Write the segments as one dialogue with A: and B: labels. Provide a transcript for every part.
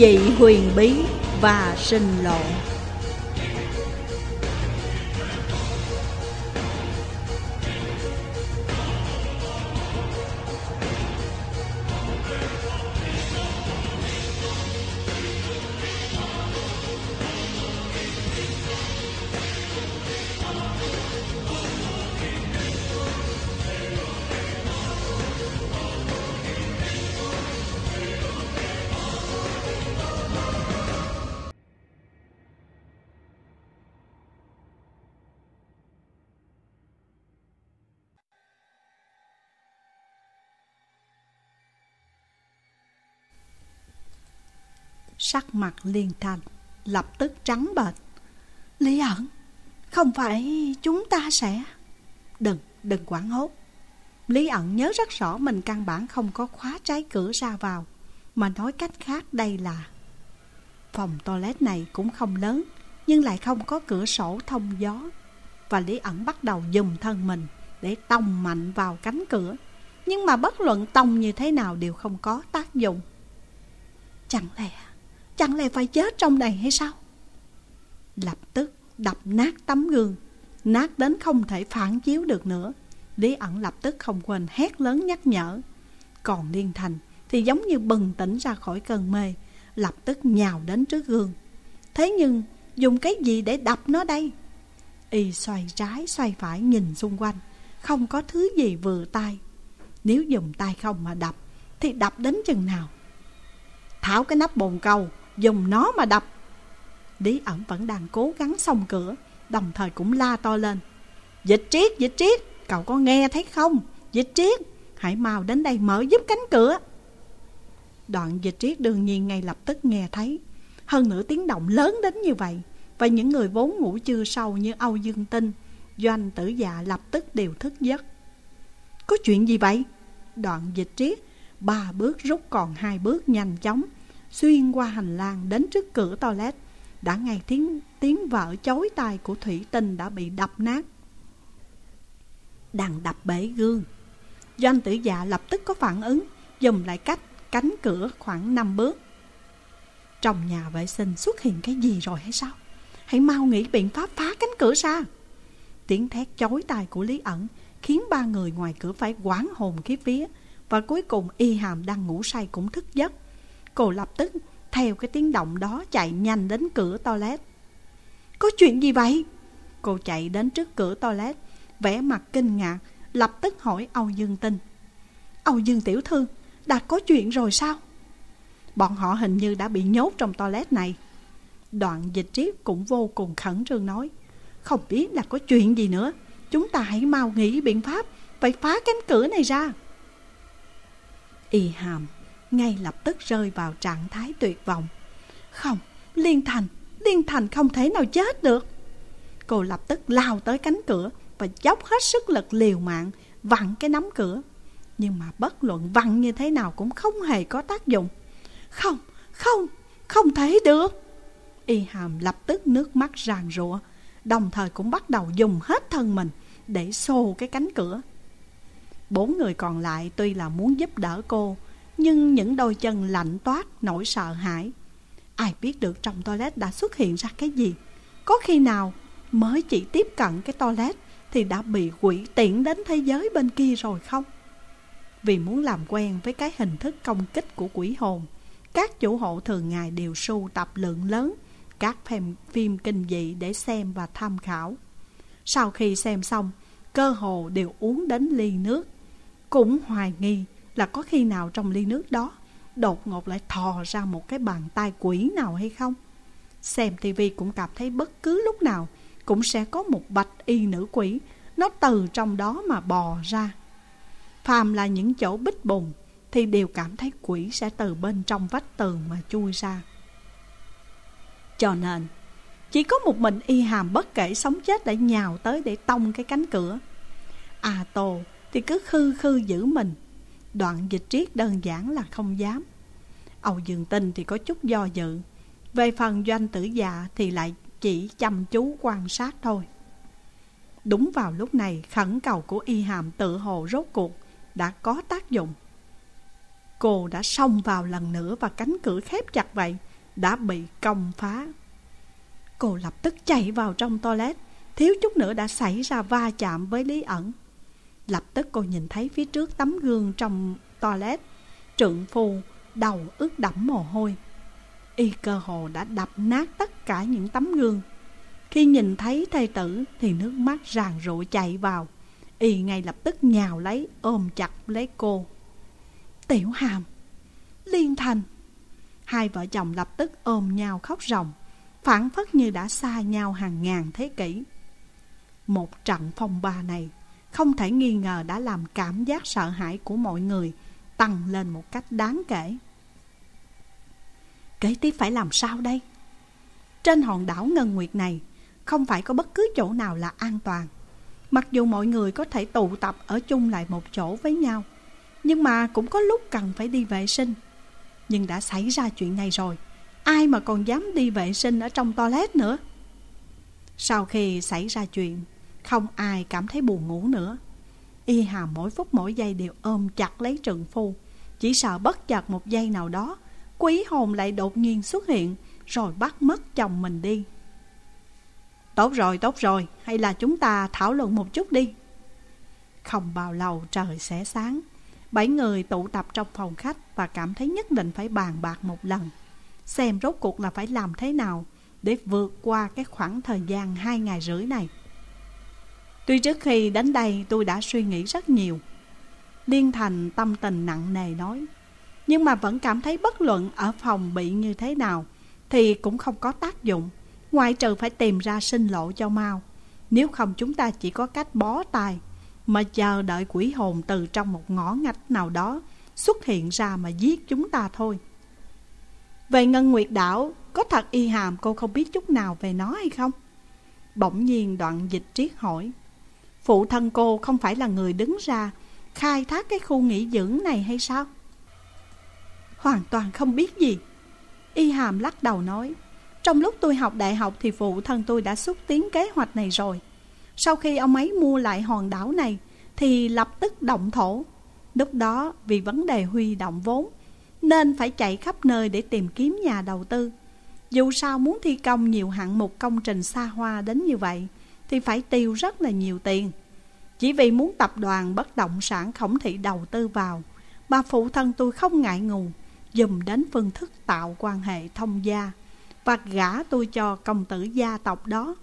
A: vị huyền bí và sinh lộ. Sắc mặt liền thành Lập tức trắng bệch. Lý ẩn Không phải chúng ta sẽ Đừng, đừng quảng hốt. Lý ẩn nhớ rất rõ mình căn bản không có khóa trái cửa ra vào Mà nói cách khác đây là Phòng toilet này cũng không lớn Nhưng lại không có cửa sổ thông gió Và Lý ẩn bắt đầu dùng thân mình Để tông mạnh vào cánh cửa. Nhưng mà bất luận tông như thế nào đều không có tác dụng. Chẳng lẽ Chẳng lẽ phải chết trong này hay sao? Lập tức đập nát tấm gương. Nát đến không thể phản chiếu được nữa. Lý ẩn lập tức không quên hét lớn nhắc nhở. Còn Liên Thành thì giống như bừng tỉnh ra khỏi cơn mê, Lập tức nhào đến trước gương. Thế nhưng dùng cái gì để đập nó đây? Y xoay trái xoay phải nhìn xung quanh, Không có thứ gì vừa tay Nếu dùng tay không mà đập, Thì đập đến chừng nào? Tháo cái nắp bồn cầu Dùng nó mà đập. Lý ẩn vẫn đang cố gắng xông cửa Đồng thời cũng la to lên. Dịch triết, dịch triết Cậu có nghe thấy không? Dịch triết Hãy mau đến đây mở giúp cánh cửa. Đoạn dịch triết đương nhiên ngay lập tức nghe thấy. Hơn nữa tiếng động lớn đến như vậy Và những người vốn ngủ chưa sâu như Âu Dương Tinh Doanh tử dạ lập tức đều thức giấc. Có chuyện gì vậy? Đoạn dịch triết Ba bước rút còn hai bước nhanh chóng Xuyên qua hành lang đến trước cửa toilet Đã nghe tiếng, tiếng vợ chối tai của Thủy Tinh đã bị đập nát. Đang đập bể gương. Doanh tử dạ lập tức có phản ứng Dùng lại cách cánh cửa khoảng 5 bước. Trong nhà vệ sinh xuất hiện cái gì rồi hay sao? Hãy mau nghĩ biện pháp phá cánh cửa ra. Tiếng thét chối tai của Lý ẩn Khiến ba người ngoài cửa phải quán hồn khiếp vía Và cuối cùng y hàm đang ngủ say cũng thức giấc. Cô lập tức theo cái tiếng động đó chạy nhanh đến cửa toilet. Có chuyện gì vậy? Cô chạy đến trước cửa toilet, vẻ mặt kinh ngạc, Lập tức hỏi Âu Dương Tinh. Âu Dương Tiểu Thư, Đã có chuyện rồi sao? Bọn họ hình như đã bị nhốt trong toilet này. Đoạn dịch triết cũng vô cùng khẩn trương nói, Không biết là có chuyện gì nữa. Chúng ta hãy mau nghĩ biện pháp, Phải phá cánh cửa này ra. Y hàm ngay lập tức rơi vào trạng thái tuyệt vọng. Không, Liên Thành, Liên Thành không thể nào chết được. Cô lập tức lao tới cánh cửa và dốc hết sức lực liều mạng vặn cái nắm cửa. Nhưng mà bất luận vặn như thế nào cũng không hề có tác dụng. Không, không, không thể được. Y hàm lập tức nước mắt ràn rụa, đồng thời cũng bắt đầu dùng hết thân mình để xô cái cánh cửa. Bốn người còn lại tuy là muốn giúp đỡ cô, nhưng những đôi chân lạnh toát nỗi sợ hãi. Ai biết được trong toilet đã xuất hiện ra cái gì. Có khi nào mới chỉ tiếp cận cái toilet Thì đã bị quỷ tiện đến thế giới bên kia rồi không? Vì muốn làm quen với cái hình thức công kích của quỷ hồn Các chủ hộ thường ngày đều sưu tập lượng lớn Các phim, phim kinh dị để xem và tham khảo. Sau khi xem xong Cơ hồ đều uống đến ly nước. Cũng hoài nghi là có khi nào trong ly nước đó đột ngột lại thò ra một cái bàn tay quỷ nào hay không? Xem tivi cũng cảm thấy bất cứ lúc nào cũng sẽ có một bạch y nữ quỷ nó từ trong đó mà bò ra. Phàm là những chỗ bích bùng thì đều cảm thấy quỷ sẽ từ bên trong vách tường mà chui ra. Cho nên, chỉ có một mình y hàm bất kể sống chết đã nhào tới để tông cái cánh cửa. à Tô Thì cứ khư khư giữ mình Đoạn dịch triết đơn giản là không dám. Âu Dương Tinh thì có chút do dự. Về phần doanh tử dạ Thì lại chỉ chăm chú quan sát thôi. Đúng vào lúc này, Khẩn cầu của y hàm tự hồ rốt cuộc Đã có tác dụng. Cô đã xông vào lần nữa Và cánh cửa khép chặt vậy, Đã bị công phá. Cô lập tức chạy vào trong toilet. Thiếu chút nữa đã xảy ra va chạm với Lý ẩn. Lập tức cô nhìn thấy phía trước tấm gương trong toilet. Trượng phu, đầu ướt đẫm mồ hôi. Y cơ hồ đã đập nát tất cả những tấm gương. Khi nhìn thấy thầy tử thì nước mắt ràn rụa chạy vào. Y ngay lập tức nhào lấy, ôm chặt lấy cô. Tiểu hàm, Liên thành. Hai vợ chồng lập tức ôm nhau khóc ròng phản phất như đã xa nhau hàng ngàn thế kỷ. Một trận phong ba này không thể nghi ngờ đã làm cảm giác sợ hãi của mọi người tăng lên một cách đáng kể. Kế tiếp phải làm sao đây? Trên hòn đảo Ngân Nguyệt này không phải có bất cứ chỗ nào là an toàn. Mặc dù mọi người có thể tụ tập ở chung lại một chỗ với nhau, nhưng mà cũng có lúc cần phải đi vệ sinh. Nhưng đã xảy ra chuyện này rồi, ai mà còn dám đi vệ sinh ở trong toilet nữa? Sau khi xảy ra chuyện, không ai cảm thấy buồn ngủ nữa. Y hà mỗi phút mỗi giây đều ôm chặt lấy trượng phu. Chỉ sợ bất chợt một giây nào đó Quý hồn lại đột nhiên xuất hiện Rồi bắt mất chồng mình đi. Tốt rồi, tốt rồi Hay là chúng ta thảo luận một chút đi. Không bao lâu trời sẽ sáng. Bảy người tụ tập trong phòng khách Và cảm thấy nhất định phải bàn bạc một lần Xem rốt cuộc là phải làm thế nào Để vượt qua cái khoảng thời gian hai ngày rưỡi này. Tuy trước khi đến đây tôi đã suy nghĩ rất nhiều. Liên Thành tâm tình nặng nề nói, Nhưng mà vẫn cảm thấy bất luận ở phòng bị như thế nào Thì cũng không có tác dụng. Ngoại trừ phải tìm ra sinh lộ cho mau. Nếu không chúng ta chỉ có cách bó tay, Mà chờ đợi quỷ hồn từ trong một ngõ ngách nào đó Xuất hiện ra mà giết chúng ta thôi. Về Ngân Nguyệt Đảo, Có thật y hàm cô không biết chút nào về nó hay không? Bỗng nhiên đoạn dịch triết hỏi. Phụ thân cô không phải là người đứng ra Khai thác cái khu nghỉ dưỡng này hay sao? Hoàn toàn không biết gì. Y Hàm lắc đầu nói, Trong lúc tôi học đại học thì phụ thân tôi đã xúc tiến kế hoạch này rồi. Sau khi ông ấy mua lại hòn đảo này Thì lập tức động thổ. Lúc đó vì vấn đề huy động vốn Nên phải chạy khắp nơi để tìm kiếm nhà đầu tư. Dù sao muốn thi công nhiều hạng mục công trình xa hoa đến như vậy thì phải tiêu rất là nhiều tiền. Chỉ vì muốn tập đoàn bất động sản khổng thị đầu tư vào, mà phụ thân tôi không ngại ngùng, dùm đến phương thức tạo quan hệ thông gia và gả tôi cho công tử gia tộc đó.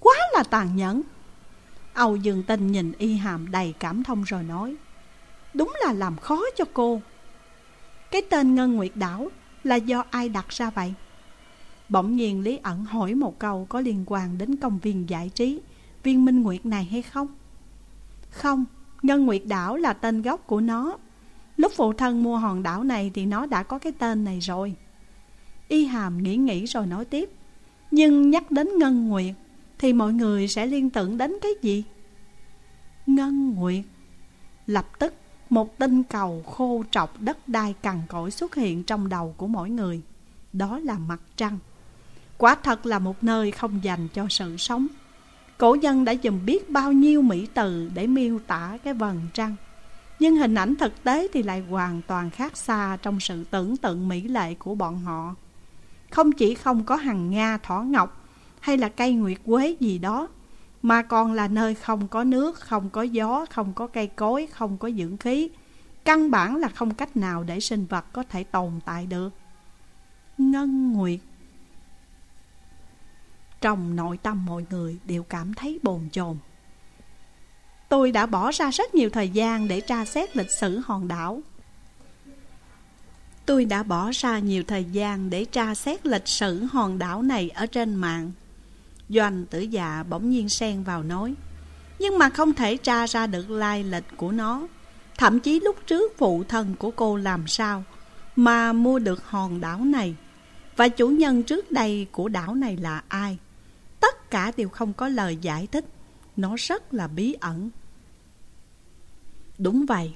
A: Quá là tàn nhẫn! Âu Dương Tinh nhìn y hàm đầy cảm thông rồi nói, đúng là làm khó cho cô. Cái tên Ngân Nguyệt Đảo là do ai đặt ra vậy? Bỗng nhiên Lý ẩn hỏi một câu có liên quan đến công viên giải trí Viên Minh Nguyệt này hay không? Không, Ngân Nguyệt đảo là tên gốc của nó Lúc phụ thân mua hòn đảo này thì nó đã có cái tên này rồi Y Hàm nghĩ nghĩ rồi nói tiếp Nhưng nhắc đến Ngân Nguyệt Thì mọi người sẽ liên tưởng đến cái gì? Ngân Nguyệt Lập tức một tinh cầu khô trọc đất đai cằn cỗi xuất hiện trong đầu của mỗi người Đó là mặt trăng Quả thật là một nơi không dành cho sự sống. Cổ nhân đã dùng biết bao nhiêu mỹ từ để miêu tả cái vần trăng. Nhưng hình ảnh thực tế thì lại hoàn toàn khác xa trong sự tưởng tượng mỹ lệ của bọn họ. Không chỉ không có hằng Nga thỏ ngọc hay là cây nguyệt quế gì đó Mà còn là nơi không có nước, không có gió, không có cây cối, không có dưỡng khí. Căn bản là không cách nào để sinh vật có thể tồn tại được. Ngân Nguyệt trong nội tâm mọi người đều cảm thấy bồn chồn. Tôi đã bỏ ra rất nhiều thời gian để tra xét lịch sử hòn đảo. Tôi đã bỏ ra nhiều thời gian để tra xét lịch sử hòn đảo này ở trên mạng. Doanh tử dạ bỗng nhiên xen vào nói, Nhưng mà không thể tra ra được lai lịch của nó. Thậm chí lúc trước phụ thân của cô làm sao Mà mua được hòn đảo này? Và chủ nhân trước đây của đảo này là ai? Tất cả đều không có lời giải thích Nó rất là bí ẩn Đúng vậy,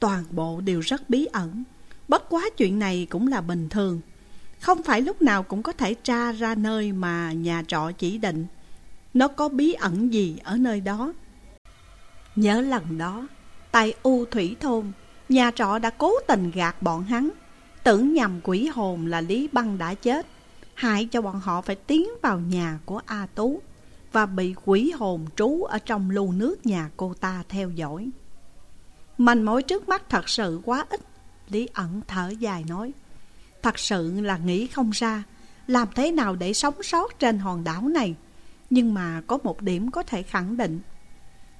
A: toàn bộ đều rất bí ẩn. Bất quá chuyện này cũng là bình thường. Không phải lúc nào cũng có thể tra ra nơi mà nhà trọ chỉ định. Nó có bí ẩn gì ở nơi đó. Nhớ lần đó, tại U Thủy Thôn, nhà trọ đã cố tình gạt bọn hắn. Tưởng nhầm quỷ hồn là Lý Băng đã chết. Hại cho bọn họ phải tiến vào nhà của A Tú và bị quỷ hồn trú ở trong lưu nước nhà cô ta theo dõi. Manh mối trước mắt thật sự quá ít, Lý ẩn thở dài nói. Thật sự là nghĩ không ra, làm thế nào để sống sót trên hòn đảo này. Nhưng mà có một điểm có thể khẳng định.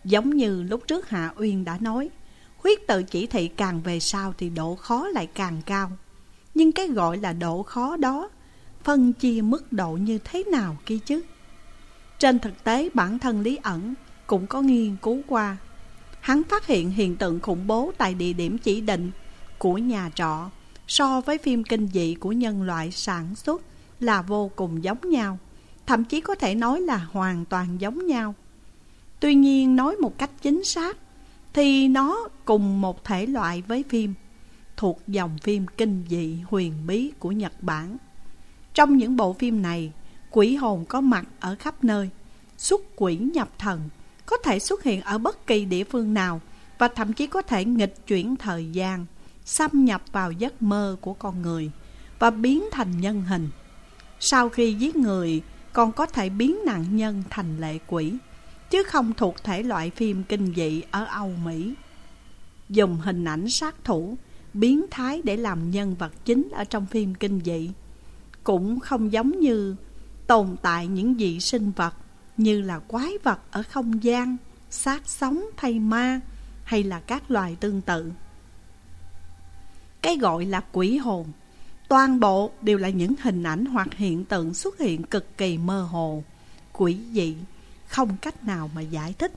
A: Giống như lúc trước Hạ Uyên đã nói, huyết tự chỉ thị càng về sau thì độ khó lại càng cao. Nhưng cái gọi là độ khó đó, phân chia mức độ như thế nào kia chứ? Trên thực tế bản thân Lý ẩn cũng có nghiên cứu qua. Hắn phát hiện hiện tượng khủng bố tại địa điểm chỉ định của nhà trọ so với phim kinh dị của nhân loại sản xuất là vô cùng giống nhau, thậm chí có thể nói là hoàn toàn giống nhau. Tuy nhiên nói một cách chính xác thì nó cùng một thể loại với phim thuộc dòng phim kinh dị huyền bí của Nhật Bản. Trong những bộ phim này, quỷ hồn có mặt ở khắp nơi, xuất quỷ nhập thần, có thể xuất hiện ở bất kỳ địa phương nào và thậm chí có thể nghịch chuyển thời gian, xâm nhập vào giấc mơ của con người và biến thành nhân hình. Sau khi giết người, còn có thể biến nạn nhân thành lệ quỷ, chứ không thuộc thể loại phim kinh dị ở Âu Mỹ. Dùng hình ảnh sát thủ, biến thái để làm nhân vật chính ở trong phim kinh dị cũng không giống như tồn tại những dị sinh vật như là quái vật ở không gian, xác sống thay ma hay là các loài tương tự. Cái gọi là quỷ hồn, toàn bộ đều là những hình ảnh hoặc hiện tượng xuất hiện cực kỳ mơ hồ, quỷ dị, không cách nào mà giải thích.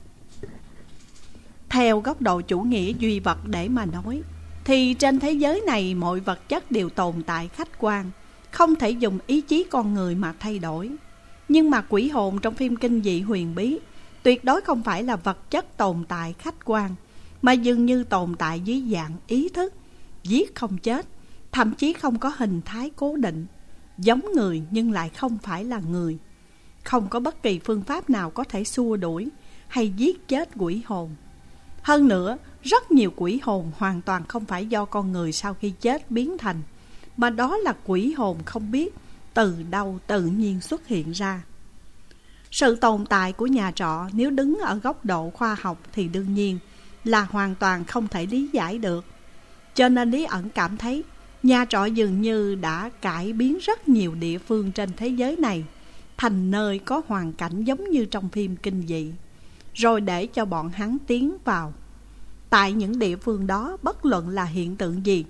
A: Theo góc độ chủ nghĩa duy vật để mà nói, thì trên thế giới này mọi vật chất đều tồn tại khách quan, không thể dùng ý chí con người mà thay đổi. Nhưng mà quỷ hồn trong phim kinh dị huyền bí tuyệt đối không phải là vật chất tồn tại khách quan, mà dường như tồn tại dưới dạng ý thức, giết không chết, thậm chí không có hình thái cố định, giống người nhưng lại không phải là người. Không có bất kỳ phương pháp nào có thể xua đuổi hay giết chết quỷ hồn. Hơn nữa, rất nhiều quỷ hồn hoàn toàn không phải do con người sau khi chết biến thành, mà đó là quỷ hồn không biết từ đâu tự nhiên xuất hiện ra. Sự tồn tại của nhà trọ nếu đứng ở góc độ khoa học thì đương nhiên là hoàn toàn không thể lý giải được. Cho nên Lý ẩn cảm thấy nhà trọ dường như đã cải biến rất nhiều địa phương trên thế giới này thành nơi có hoàn cảnh giống như trong phim kinh dị, rồi để cho bọn hắn tiến vào. Tại những địa phương đó, bất luận là hiện tượng gì,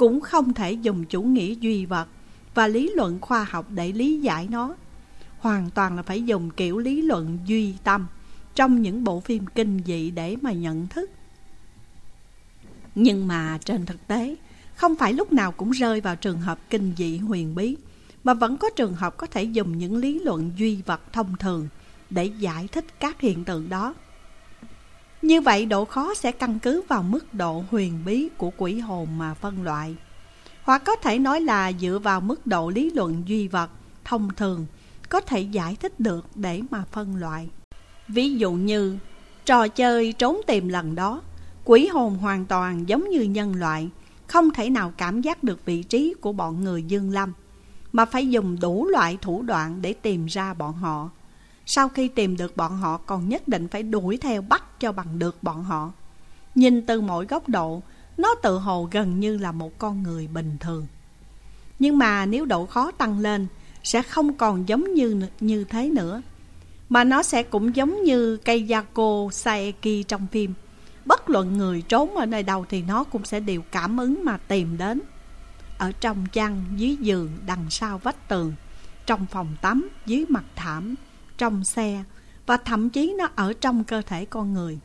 A: cũng không thể dùng chủ nghĩa duy vật và lý luận khoa học để lý giải nó. Hoàn toàn là phải dùng kiểu lý luận duy tâm trong những bộ phim kinh dị để mà nhận thức. Nhưng mà trên thực tế, không phải lúc nào cũng rơi vào trường hợp kinh dị huyền bí, mà vẫn có trường hợp có thể dùng những lý luận duy vật thông thường để giải thích các hiện tượng đó. Như vậy độ khó sẽ căn cứ vào mức độ huyền bí của quỷ hồn mà phân loại. Hoặc có thể nói là dựa vào mức độ lý luận duy vật thông thường có thể giải thích được để mà phân loại. Ví dụ như trò chơi trốn tìm lần đó, quỷ hồn hoàn toàn giống như nhân loại, không thể nào cảm giác được vị trí của bọn người dương lâm, mà phải dùng đủ loại thủ đoạn để tìm ra bọn họ. Sau khi tìm được bọn họ còn nhất định phải đuổi theo bắt cho bằng được bọn họ. Nhìn từ mỗi góc độ, nó tự hồ gần như là một con người bình thường. Nhưng mà nếu độ khó tăng lên, sẽ không còn giống như như thế nữa. Mà nó sẽ cũng giống như cây Yako Saeki trong phim. Bất luận người trốn ở nơi đâu thì nó cũng sẽ đều cảm ứng mà tìm đến. Ở trong chăn, dưới giường, đằng sau vách tường, trong phòng tắm, dưới mặt thảm, trong xe và thậm chí nó ở trong cơ thể con người.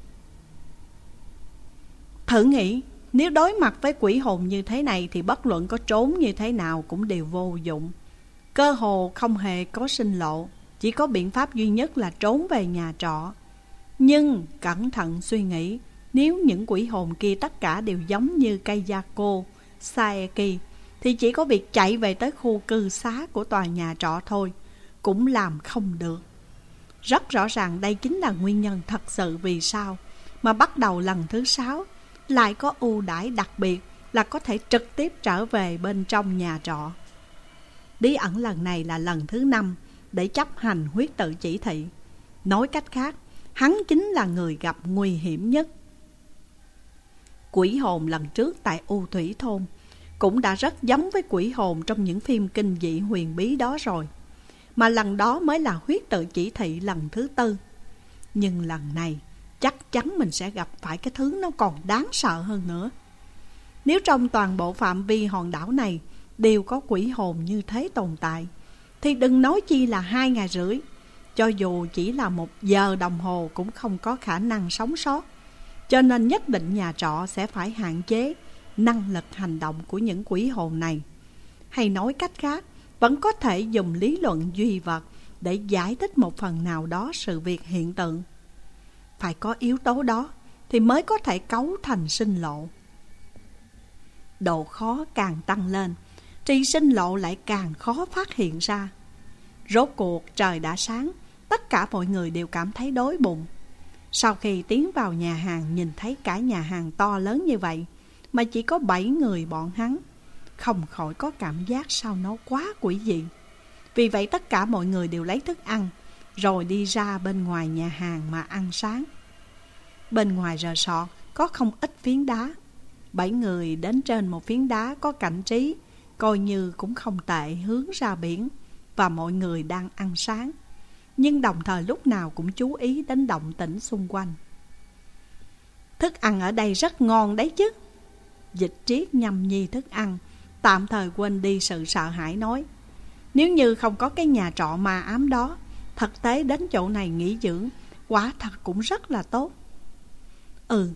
A: Thử nghĩ, nếu đối mặt với quỷ hồn như thế này thì bất luận có trốn như thế nào cũng đều vô dụng. Cơ hồ không hề có sinh lộ, chỉ có biện pháp duy nhất là trốn về nhà trọ. Nhưng cẩn thận suy nghĩ, Nếu những quỷ hồn kia tất cả đều giống như Kayako, Saeki Thì chỉ có việc chạy về tới khu cư xá của tòa nhà trọ thôi Cũng làm không được rất rõ ràng đây chính là nguyên nhân thật sự vì sao Mà bắt đầu lần thứ sáu Lại có ưu đãi đặc biệt là có thể trực tiếp trở về bên trong nhà trọ Bí ẩn lần này là lần thứ năm để chấp hành huyết tự chỉ thị. Nói cách khác, hắn chính là người gặp nguy hiểm nhất. Quỷ hồn lần trước tại U Thủy Thôn cũng đã rất giống với quỷ hồn trong những phim kinh dị huyền bí đó rồi. Mà lần đó mới là huyết tự chỉ thị lần thứ tư. Nhưng lần này chắc chắn mình sẽ gặp phải cái thứ nó còn đáng sợ hơn nữa. Nếu trong toàn bộ phạm vi hòn đảo này đều có quỷ hồn như thế tồn tại, thì đừng nói chi là hai ngày rưỡi. Cho dù chỉ là một giờ đồng hồ cũng không có khả năng sống sót. Cho nên nhất định nhà trọ sẽ phải hạn chế năng lực hành động của những quỷ hồn này. Hay nói cách khác, vẫn có thể dùng lý luận duy vật để giải thích một phần nào đó sự việc hiện tượng. Phải có yếu tố đó thì mới có thể cấu thành sinh lộ. Độ khó càng tăng lên, Tri sinh lộ lại càng khó phát hiện ra Rốt cuộc trời đã sáng, Tất cả mọi người đều cảm thấy đói bụng Sau khi tiến vào nhà hàng Nhìn thấy cả nhà hàng to lớn như vậy, Mà chỉ có 7 người bọn hắn không khỏi có cảm giác sao nó quá quỷ dị. Vì vậy tất cả mọi người đều lấy thức ăn, Rồi đi ra bên ngoài nhà hàng mà ăn sáng. Bên ngoài rờ sọt có không ít phiến đá. Bảy người đến trên một phiến đá có cảnh trí, Coi như cũng không tệ hướng ra biển, Và mọi người đang ăn sáng. Nhưng đồng thời lúc nào cũng chú ý đến động tĩnh xung quanh. Thức ăn ở đây rất ngon đấy chứ. Dịch triết nhâm nhi thức ăn Tạm thời quên đi sự sợ hãi nói. Nếu như không có cái nhà trọ ma ám đó, Thực tế đến chỗ này nghỉ dưỡng, Quả thật cũng rất là tốt. Ừ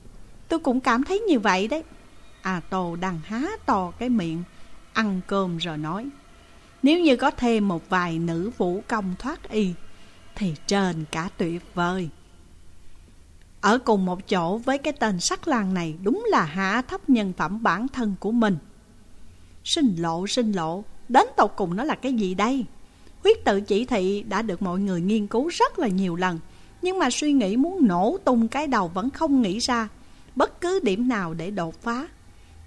A: Tôi cũng cảm thấy như vậy đấy. À Tô đang há to cái miệng, Ăn cơm rồi nói. Nếu như có thêm một vài nữ vũ công thoát y, Thì trên cả tuyệt vời. Ở cùng một chỗ với cái tên sắc lang này, Đúng là hạ thấp nhân phẩm bản thân của mình. Sinh lộ sinh lộ. Đến tột cùng nó là cái gì đây? Huyết tự chỉ thị đã được mọi người nghiên cứu rất là nhiều lần, Nhưng mà suy nghĩ muốn nổ tung cái đầu vẫn không nghĩ ra Bất cứ điểm nào để đột phá.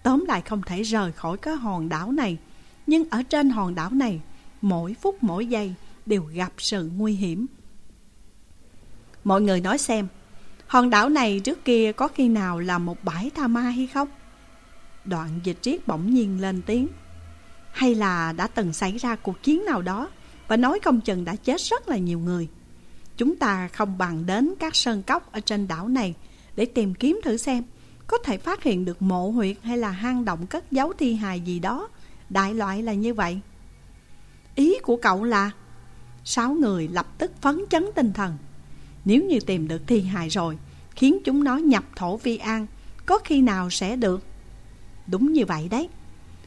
A: Tóm lại không thể rời khỏi cái hòn đảo này, Nhưng ở trên hòn đảo này, Mỗi phút mỗi giây đều gặp sự nguy hiểm. Mọi người nói xem, Hòn đảo này trước kia có khi nào là một bãi tha ma hay không? Đoạn dịch triết bỗng nhiên lên tiếng Hay là đã từng xảy ra cuộc chiến nào đó Và nói không chừng đã chết rất là nhiều người Chúng ta không bằng đến các sơn cốc ở trên đảo này Để tìm kiếm thử xem có thể phát hiện được mộ huyệt hay là hang động cất giấu thi hài gì đó. Đại loại là như vậy. Ý của cậu là Sáu người lập tức phấn chấn tinh thần Nếu như tìm được thi hài rồi, Khiến chúng nó nhập thổ vi an, Có khi nào sẽ được Đúng như vậy đấy.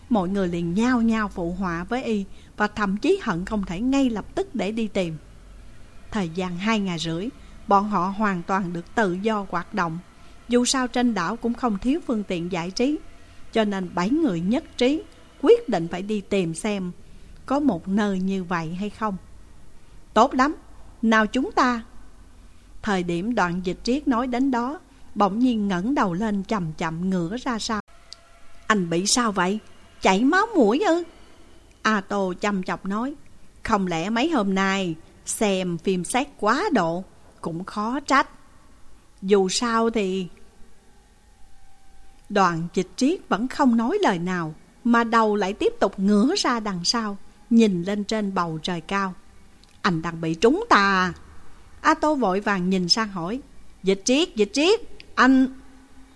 A: Mọi người liền nhao nhao phụ họa với y Và thậm chí hận không thể ngay lập tức để đi tìm. Thời gian hai ngày rưỡi, Bọn họ hoàn toàn được tự do hoạt động. Dù sao trên đảo cũng không thiếu phương tiện giải trí, Cho nên bảy người nhất trí Quyết định phải đi tìm xem Có một nơi như vậy hay không. Tốt lắm, Nào chúng ta? Thời điểm đoạn dịch triết nói đến đó, Bỗng nhiên ngẩng đầu lên chậm chậm ngửa ra sau. Anh bị sao vậy? Chảy máu mũi ư? A Tô chăm chọc nói Không lẽ mấy hôm nay Xem phim xét quá độ Cũng khó trách dù sao thì... Đoàn dịch triết vẫn không nói lời nào, mà đầu lại tiếp tục ngửa ra đằng sau, nhìn lên trên bầu trời cao. Anh đang bị trúng tà? A Tô vội vàng nhìn sang hỏi, dịch triết, dịch triết, anh...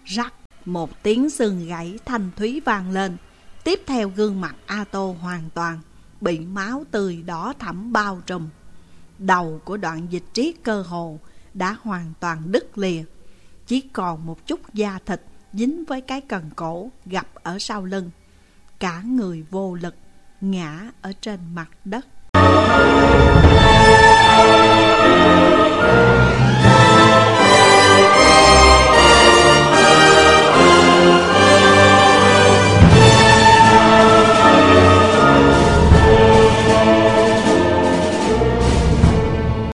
A: Rắc, một tiếng sừng gãy thanh thúy vang lên. Tiếp theo gương mặt A Tô hoàn toàn bị máu tươi đỏ thẫm bao trùm. Đầu của đoạn dịch trí cơ hồ đã hoàn toàn đứt lìa. Chỉ còn một chút da thịt dính với cái cần cổ gặp ở sau lưng. Cả người vô lực ngã ở trên mặt đất.